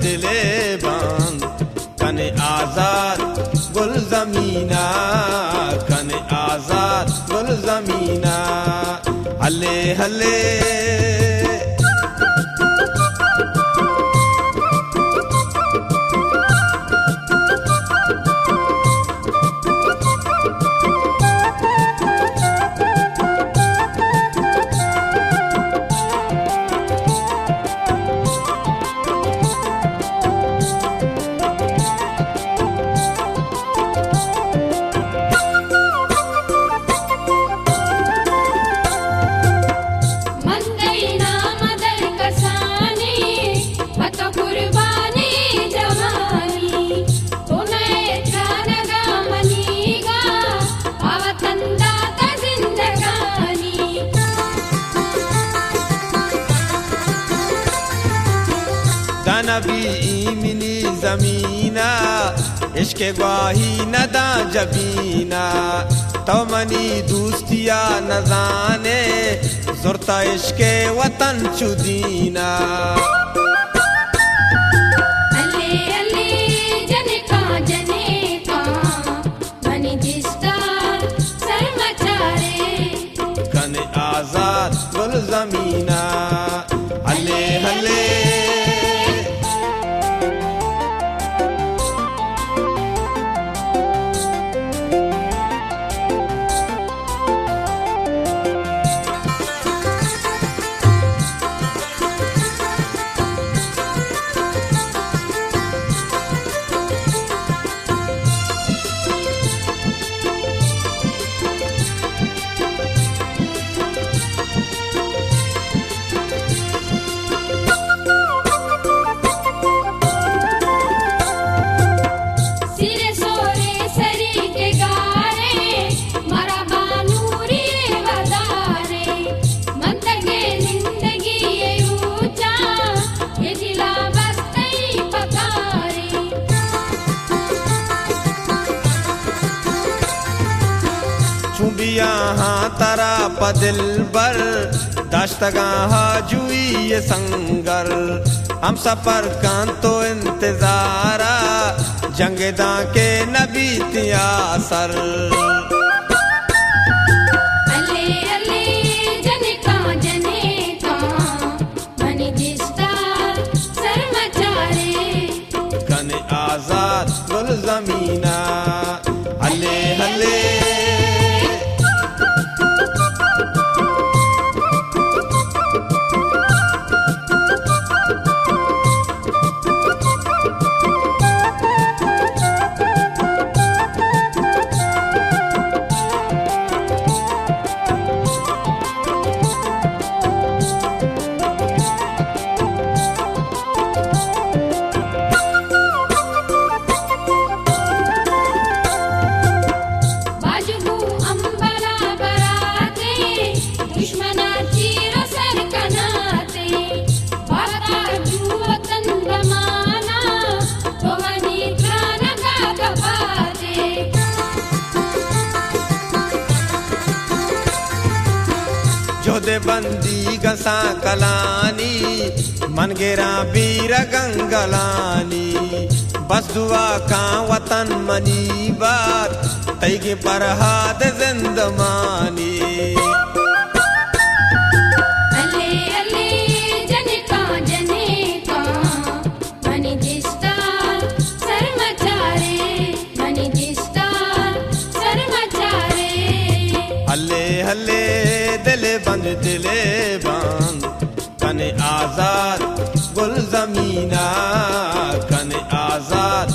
दिले बांध कने आजाद गुल जमीना कने आजाद गुल जमीना हले हले दनबी मिली ज़मीना इश्क ग्वाही नदा जबीना। तो मनी दूस्तिया नजाने जुरता इश्क वतन चुदीना। आज़ाद गुल ज़मीना। चुबिया हाँ तरा पदिल बर। दाश्तगा हा जुई ये संगर। हम सफ़र कान तो इंतजारा जंगदा के नबी तियासर का का। आज़ाद गुल जमीना हले हले जोदे बंदी गसा कलानी, मन मनगेरा बीर गंगलानी। बसुआ का वतन मनी बात तैगे परहाद जिंदमानी बंद दिले बंद कने आज़ाद गुल जमीना कने आज़ाद